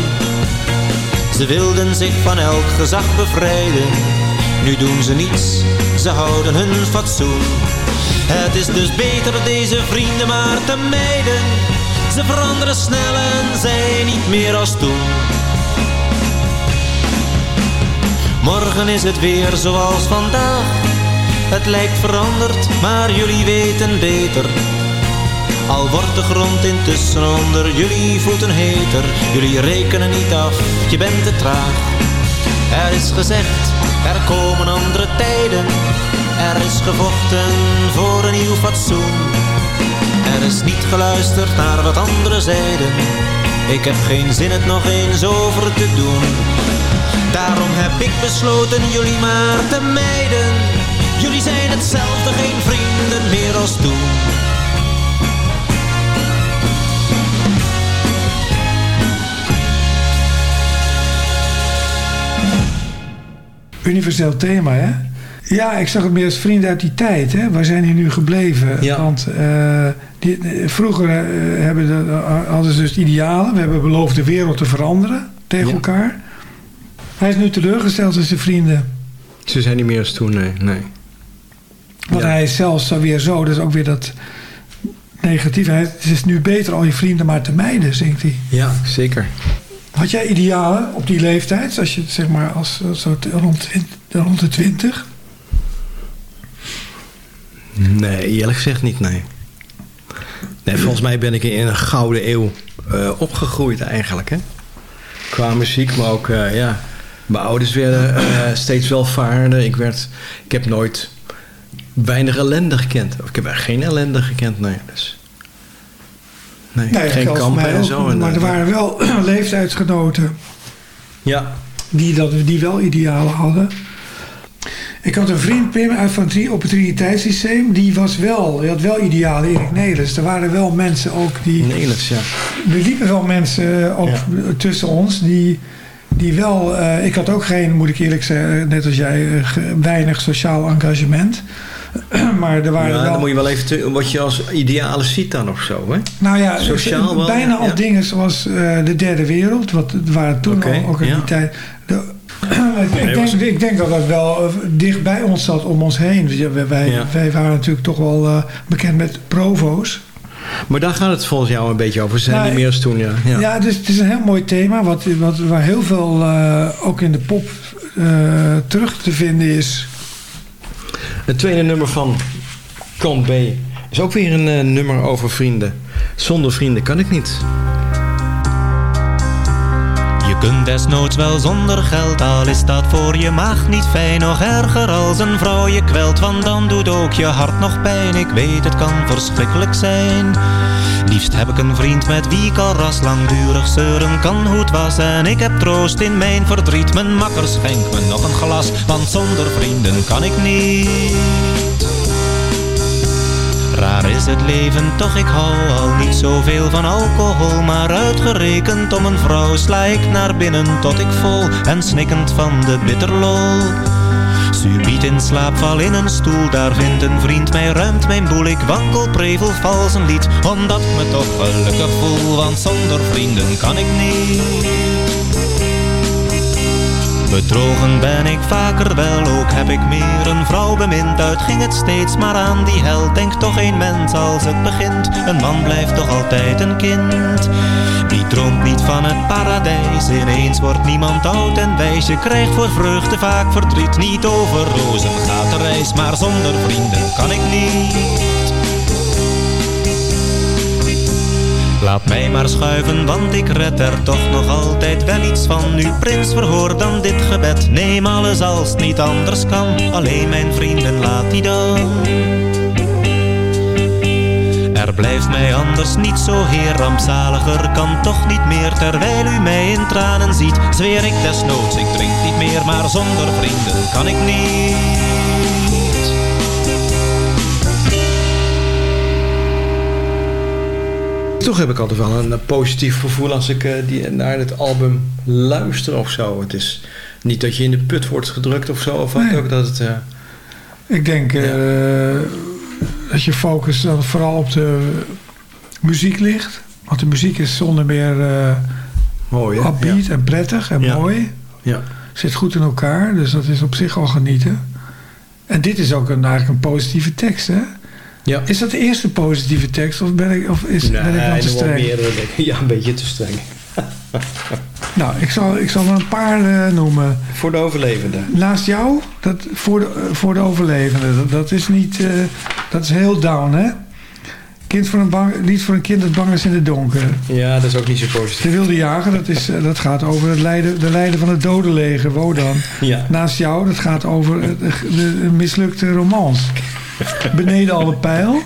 Ze wilden zich van elk gezag bevrijden. Nu doen ze niets, ze houden hun fatsoen. Het is dus beter deze vrienden maar te mijden. Ze veranderen snel en zijn niet meer als toen. Morgen is het weer zoals vandaag. Het lijkt veranderd, maar jullie weten beter. Al wordt de grond intussen onder jullie voeten heter. Jullie rekenen niet af, je bent te traag. Er is gezegd, er komen andere tijden. Er is gevochten voor een nieuw fatsoen. Er is niet geluisterd naar wat anderen zeiden. Ik heb geen zin het nog eens over te doen. Daarom heb ik besloten jullie maar te mijden. Jullie zijn hetzelfde, geen vrienden meer als toen. Universeel thema, hè? Ja, ik zag het meer als vrienden uit die tijd. Hè? Waar zijn die nu gebleven? Ja. Want uh, die, vroeger uh, hebben de, hadden ze dus idealen. We hebben beloofd de wereld te veranderen tegen ja. elkaar. Hij is nu teleurgesteld in zijn vrienden. Ze zijn niet meer als toen, nee. nee. Want ja. hij is zelfs weer zo, is ook weer dat negatieve. Het is nu beter al je vrienden maar te mijden, zingt hij. Ja, zeker. Had jij idealen op die leeftijd, als je zeg maar als, zo rond, rond de twintig? Nee, eerlijk gezegd niet, nee. Nee, volgens mij ben ik in een gouden eeuw uh, opgegroeid eigenlijk, hè. Qua muziek, maar ook, uh, ja... Mijn ouders werden uh, steeds welvarender. Ik, werd, ik heb nooit weinig ellende gekend. Ik heb geen ellende gekend, nee. Dus, nee, nee geen kampen en zo. Maar er waren wel leeftijdsgenoten... Ja. Die, dat, die wel idealen hadden. Ik had een vriend, Pim, uit van drie, op het Triniteitssysteem. Die was wel, die had wel idealen, Erik Nelis. Er waren wel mensen ook die... Nelis, ja. Er liepen wel mensen ook ja. tussen ons die, die wel... Uh, ik had ook geen, moet ik eerlijk zeggen, net als jij, uh, weinig sociaal engagement. maar er waren ja, wel... dan moet je wel even te, wat je als idealen ziet dan of zo, hè? Nou ja, Sociaal wel, bijna al ja. dingen zoals uh, de derde wereld. Wat waren toen okay, al, ook in ja. die tijd... De, ik, denk, ik denk dat dat wel dicht bij ons zat, om ons heen. Wij, Ja. wij waren natuurlijk toch wel uh, bekend met provo's. Maar daar gaat het volgens jou een beetje over. Ze zijn Nou, niet meer als toen, ja. Ja, ja. het, is, het is een heel mooi thema. Wat, wat, waar heel veel uh, ook in de pop uh, terug te vinden is. Het tweede nummer van Kant B is ook weer een uh, nummer over vrienden. Zonder vrienden kan ik niet. Je kunt desnoods wel zonder geld, al is dat voor je maag niet fijn. Nog erger als een vrouw je kwelt, want dan doet ook je hart nog pijn. Ik weet, het kan verschrikkelijk zijn. Liefst heb ik een vriend met wie ik al ras langdurig zeuren kan hoe het was. En ik heb troost in mijn verdriet, mijn makker schenkt me nog een glas. Want zonder vrienden kan ik niet. Raar is het leven, toch ik hou al niet zoveel van alcohol Maar uitgerekend om een vrouw sla ik naar binnen tot ik vol En snikkend van de bitterlol. Subiet in slaap val in een stoel, daar vindt een vriend mij ruimt mijn boel Ik wankel, prevel, vals een lied, omdat ik me toch gelukkig voel Want zonder vrienden kan ik niet Bedrogen ben ik vaker wel, ook heb ik meer een vrouw bemind. Uit ging het steeds maar aan die hel, denk toch een mens als het begint. Een man blijft toch altijd een kind. Die droomt niet van het paradijs, ineens wordt niemand oud en wijs. Je krijgt voor vreugde vaak verdriet, niet over rozen gaat de reis. Maar zonder vrienden kan ik niet. Laat mij maar schuiven, want ik red er toch nog altijd wel iets van. Nu prins verhoor dan dit gebed. Neem alles als het niet anders kan. Alleen mijn vrienden laat die dan. Er blijft mij anders niet zo heer rampzaliger Kan toch niet meer terwijl u mij in tranen ziet Zweer ik desnoods, ik drink niet meer Maar zonder vrienden kan ik niet Toch heb ik altijd wel een positief gevoel als ik uh, die, naar het album luister of zo. Het is niet dat je in de put wordt gedrukt of zo. Of ook dat het... Uh, ik denk... Ja. Dat je focus dan vooral op de muziek ligt. Want de muziek is zonder meer mooi, hè? upbeat ja. en prettig en ja. mooi. Ja. Zit goed in elkaar, dus dat is op zich al genieten. En dit is ook een, eigenlijk een positieve tekst, hè? Ja. Is dat de eerste positieve tekst of ben ik, of is, nee, ben ik dan te streng? Meerdere, ja, een beetje te streng. nou, ik zal, ik zal er een paar uh, noemen. Voor de overlevenden. Naast jou, dat, voor, de, uh, voor de overlevenden. Dat, dat is niet... Uh, dat is heel down, hè? Kind voor een bang, lied voor een kind dat bang is in het donker. Ja, dat is ook niet zo positief. De wilde jager, dat, is, dat gaat over het lijden, de lijden van het dodenleger. Wodan. Ja. Naast jou, dat gaat over de, de, de mislukte romans. Beneden alle pijl.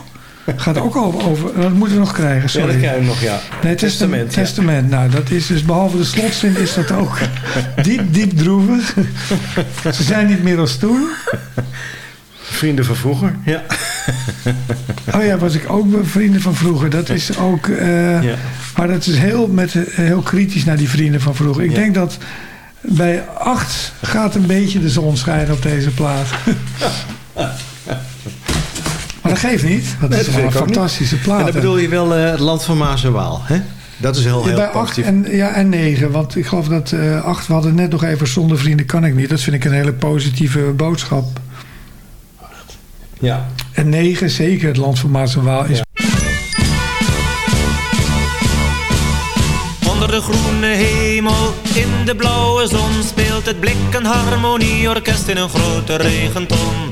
Gaat ook al over. Dat moeten we nog krijgen. Sorry. Ja, dat krijgen we nog, ja. Nee, testament. Testament. Ja. Nou, dat is dus behalve de slotzin is dat ook diep, diep droevig. Ze zijn niet meer als toen. Vrienden van vroeger, ja. Oh ja, was ik ook vrienden van vroeger. Dat is ook. Uh, ja. Maar dat is heel, met, heel kritisch naar die vrienden van vroeger. Ik ja. denk dat bij acht gaat een beetje de zon schijnen op deze plaat. Dat geeft niet. Dat nee, is dat een fantastische plaat. En dan bedoel je wel uh, het land van Maas en Waal, hè? Dat is heel, heel bij positief. Acht en, ja, en negen. Want ik geloof dat uh, acht, we hadden net nog even zonder vrienden kan ik niet. Dat vind ik een hele positieve boodschap. Ja. En negen, zeker het land van Maas en Waal is... Ja. Onder de groene hemel, in de blauwe zon... speelt het blik een harmonieorkest in een grote regenton.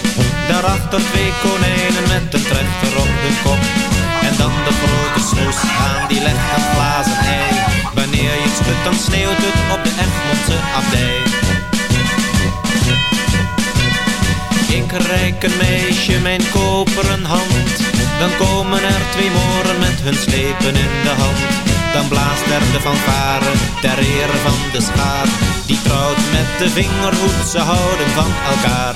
Daarachter twee konijnen met een trechter op hun kop. En dan de grote snoes aan die legt het glazen ei. Wanneer je het dan sneeuwt het op de Egmondse abdij. Ik reik een meisje mijn koperen hand. Dan komen er twee moren met hun slepen in de hand. Dan blaast er de fanfare ter ere van de schaar. Die trouwt met de vingerhoed, ze houden van elkaar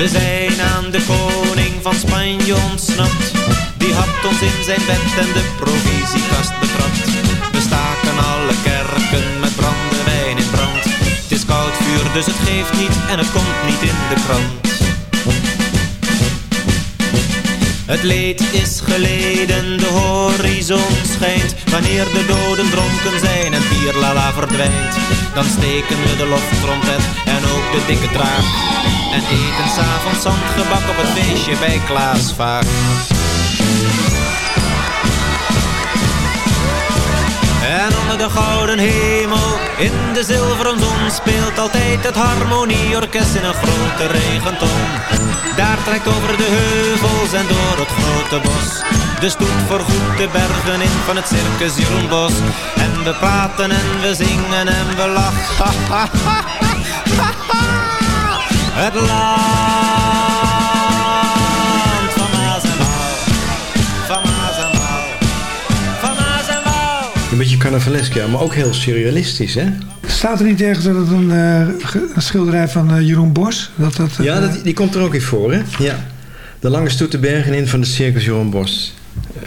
We zijn aan de koning van Spanje ontsnapt. Die had ons in zijn bed en de provisiekast betrapt. We staken alle kerken met brandewijn in brand. Het is koud vuur dus het geeft niet en het komt niet in de krant Het leed is geleden, de horizon schijnt. Wanneer de doden dronken zijn en bierlala verdwijnt Dan steken we de loftrompet en ook de dikke draak. En eten s'avonds zandgebak op het feestje bij Klaas Vaak. En onder de gouden hemel, in de zilveren zon Speelt altijd het harmonieorkest in een grote regenton daar trekt over de heuvels en door het grote bos. De stoep voorgoed de bergen in van het circus Jeroenbos. En we praten en we zingen en we lachen. Het land van Maas en Van Maas en Van Maas en Een beetje carnavalesk, ja, maar ook heel surrealistisch, hè? Staat er niet ergens dat het een, eh, een schilderij van eh, Jeroen Bos? Dat dat, Ja, eh, dat, die komt er ook in voor, hè? Ja. De lange stoete bergen in van de circus Johan Bos.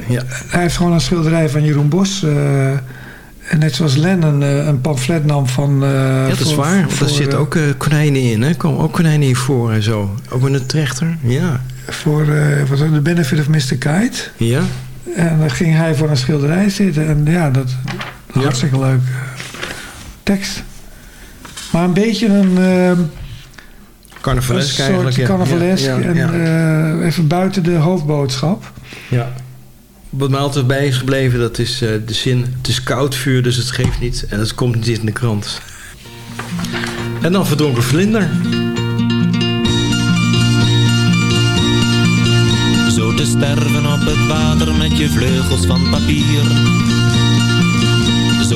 Ja. Hij heeft gewoon een schilderij van Jeroen Bos. eh, en net zoals Lennon eh, een pamflet nam van... eh, ja, dat is waar. Want er zitten ook eh, konijnen in, hè? Er komen ook konijnen in voor en zo. Ook met een trechter. Ja. Voor eh, wat was het, The Benefit of Mr. Kite. Ja. En dan ging hij voor een schilderij zitten. En ja, dat Ja. hartstikke leuk tekst. Maar een beetje een, eh, een Carnavalesk soort eigenlijk. ja. carnavalesk. Ja, ja, en ja. eh, even buiten de hoofdboodschap. Ja. Wat mij altijd bij is gebleven, dat is eh, de zin... Het is koud vuur, dus het geeft niet. En het komt niet in de krant. En dan verdronken vlinder. Zo te sterven op het water met je vleugels van papier.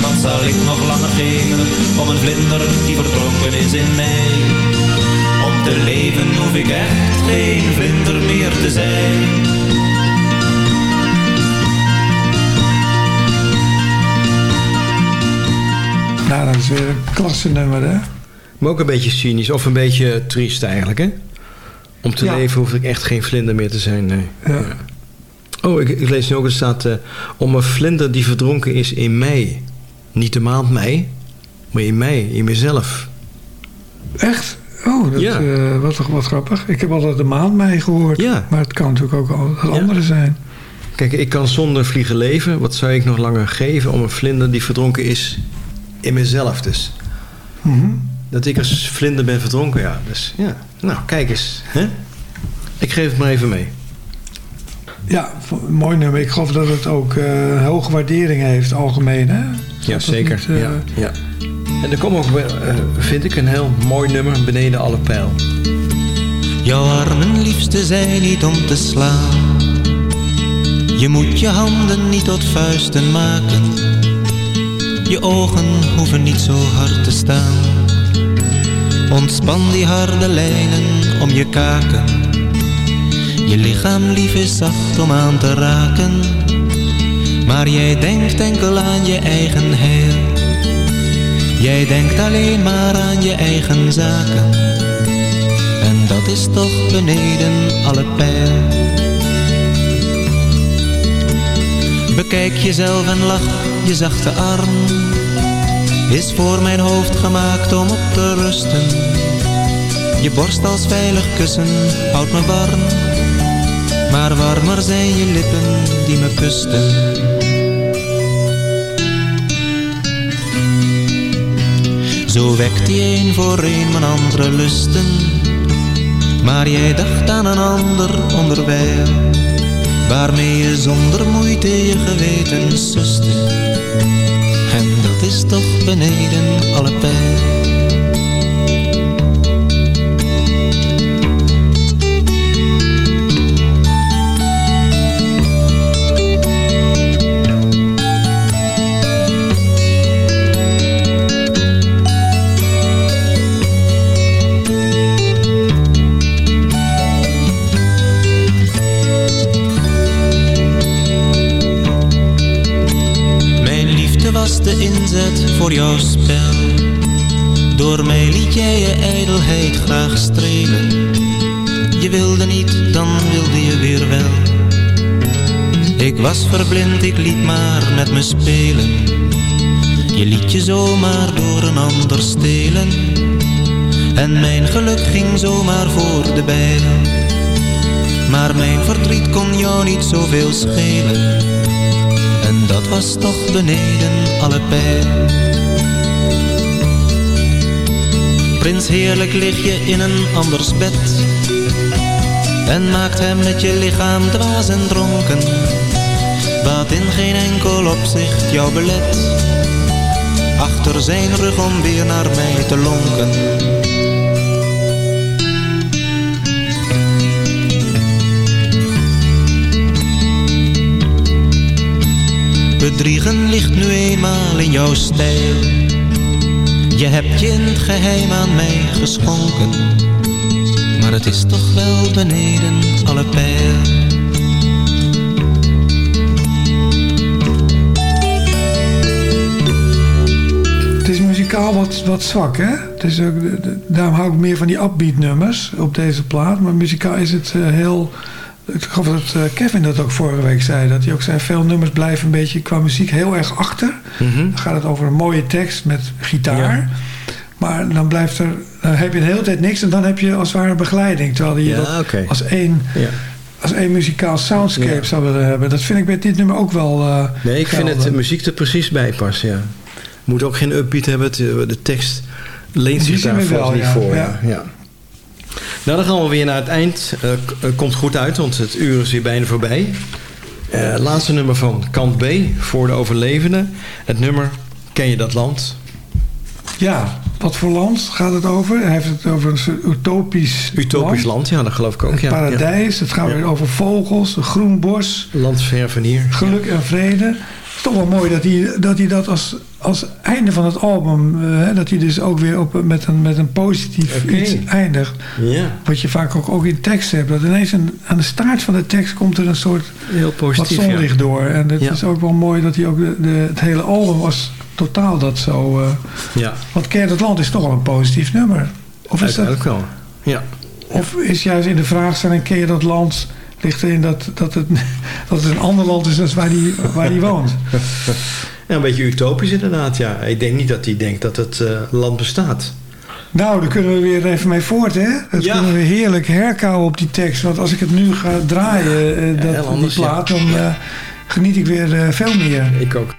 Wat zal ik nog langer geven Om een vlinder die verdronken is in mij Om te leven hoef ik echt geen vlinder meer te zijn Nou, dat is weer een klasse nummer, hè? Maar ook een beetje cynisch of een beetje triest eigenlijk, hè? Om te Ja. leven hoef ik echt geen vlinder meer te zijn, nee. Ja. Oh, ik, ik lees nu ook, er staat... eh, om een vlinder die verdronken is in mei. Niet de maand mei, maar in mei, in mezelf. Echt? Oh, dat, Ja. eh, wat, wat grappig. Ik heb altijd de maand mei gehoord. Ja. Maar het kan natuurlijk ook al het Ja. andere zijn. Kijk, ik kan zonder vliegen leven. Wat zou ik nog langer geven om een vlinder die verdronken is in mezelf dus? Mhm. Dat ik als vlinder ben verdronken, ja. Dus ja, nou, kijk eens. Hè? Ik geef het maar even mee. Ja, mooi nummer. Ik geloof dat het ook eh, hoge waardering heeft, algemeen, hè? Ja, zeker. niet, eh, ja, ja. En er komt ook, eh, vind ik, een heel mooi nummer beneden alle pijl. Jouw armen liefste zijn niet om te slaan. Je moet je handen niet tot vuisten maken. Je ogen hoeven niet zo hard te staan. Ontspan die harde lijnen om je kaken. Je lichaam lief is zacht om aan te raken. Maar jij denkt enkel aan je eigen heil. Jij denkt alleen maar aan je eigen zaken. En dat is toch beneden alle pijl. Bekijk jezelf en lach, je zachte arm is voor mijn hoofd gemaakt om op te rusten. Je borst als veilig kussen houdt me warm, maar warmer zijn je lippen die me kusten. Zo wekt die een voor een mijn andere lusten. Maar jij dacht aan een ander onderwijl. Waarmee je zonder moeite je geweten suste. En dat is toch beneden alle pijn. Ik was verblind, ik liet maar met me spelen. Je liet je zomaar door een ander stelen. En mijn geluk ging zomaar voor de bijl. Maar mijn verdriet kon jou niet zoveel schelen. En dat was toch beneden alle pijn. Prins heerlijk lig je in een anders bed En maakt hem met je lichaam dwaas en dronken Wat in geen enkel opzicht jou belet. Achter zijn rug om weer naar mij te lonken. Bedriegen ligt nu eenmaal in jouw stijl. Je hebt je in het geheim aan mij geschonken, maar het is toch wel beneden alle pijl. Muzikaal wat, wat zwak, hè? Het is ook, daarom hou ik meer van die upbeat nummers op deze plaat. Maar muzikaal is het uh, heel... Ik geloof dat uh, Kevin dat ook vorige week zei. Dat hij ook zei, veel nummers blijven een beetje qua muziek heel erg achter. Mm Dan gaat het over een mooie tekst met gitaar. Maar dan blijft er, dan heb je de hele tijd niks en dan heb je als het ware begeleiding. Terwijl je dat als één, ja. als één muzikaal soundscape zou willen hebben. Dat vind ik bij dit nummer ook wel. Uh, nee, ik vind het de muziek er precies bij passen. Ja. Moet ook geen upbeat hebben. De tekst leent zich daar wel, niet voor. Ja. ja. Nou, dan gaan we weer naar het eind. Uh, komt goed uit, want het uur is weer bijna voorbij. Uh, laatste nummer van kant B, voor de overlevenden. Het nummer Ken je dat land? Ja, wat voor land gaat het over? Hij heeft het over een soort utopisch Utopisch land, ja, dat geloof ik ook. Een paradijs, het gaat weer over vogels, een groen bos. Landvervenier. Geluk en vrede. Het is toch wel mooi dat hij dat, hij dat als, als einde van het album... Uh, dat hij dus ook weer op, met, een, met een positief iets eindigt. Wat je vaak ook, ook in tekst hebt. Dat ineens een, aan de staart van de tekst komt er een soort... Heel positief, wat zonlicht door. En het is ook wel mooi dat hij ook de, de, het hele album was totaal dat zo... Uh, ja. Want Keer het Land is toch wel een positief nummer. Of is dat, wel, ja. Of is juist in de vraagstelling... Keer dat land ligt erin dat, dat, het, dat het een ander land is dan waar die, waar die woont. Ja, een beetje utopisch inderdaad, ja. Ik denk niet dat hij denkt dat het uh, land bestaat. Nou, daar kunnen we weer even mee voort, hè? Dat kunnen we heerlijk herkauwen op die tekst. Want als ik het nu ga draaien, uh, dat, anders, die plaat, dan uh, geniet ik weer veel meer. Ik ook.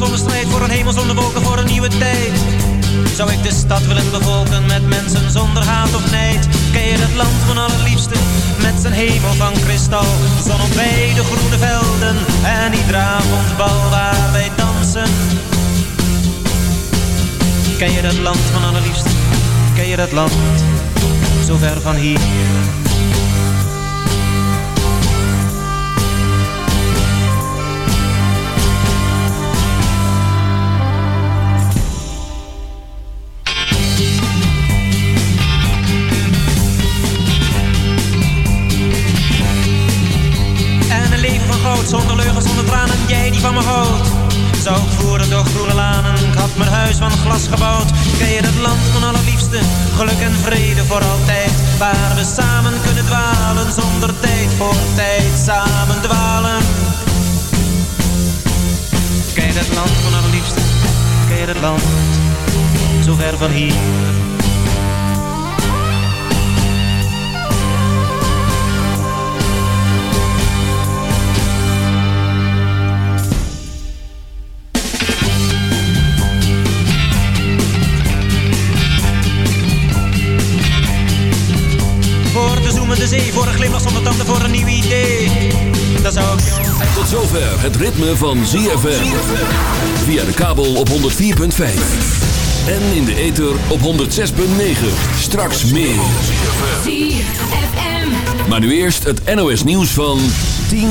zonder strijd, voor een hemel zonder wolken, voor een nieuwe tijd. Zou ik de stad willen bevolken met mensen zonder haat of nijd? Ken je het land van allerliefste, met zijn hemel van kristal? Zon op de groene velden en iedere avondbal waar wij dansen. Ken je dat land van allerliefste, ken je dat land, zo ver van hier? Zonder leugens, zonder tranen, jij die van me houdt. Zou ik voeren door groene lanen, ik had mijn huis van glas gebouwd. Ken je dat land van allerliefste, geluk en vrede voor altijd. Waar we samen kunnen dwalen, zonder tijd voor tijd, samen dwalen. Ken je dat land van allerliefste, ken je dat land, zo ver van hier Voor een glimlach zonder tanden, voor een nieuw idee. Dat zou ik Tot zover het ritme van ZFM. Via de kabel op 104.5. En in de ether op 106.9. Straks meer. ZFM. Maar nu eerst het NOS nieuws van 10.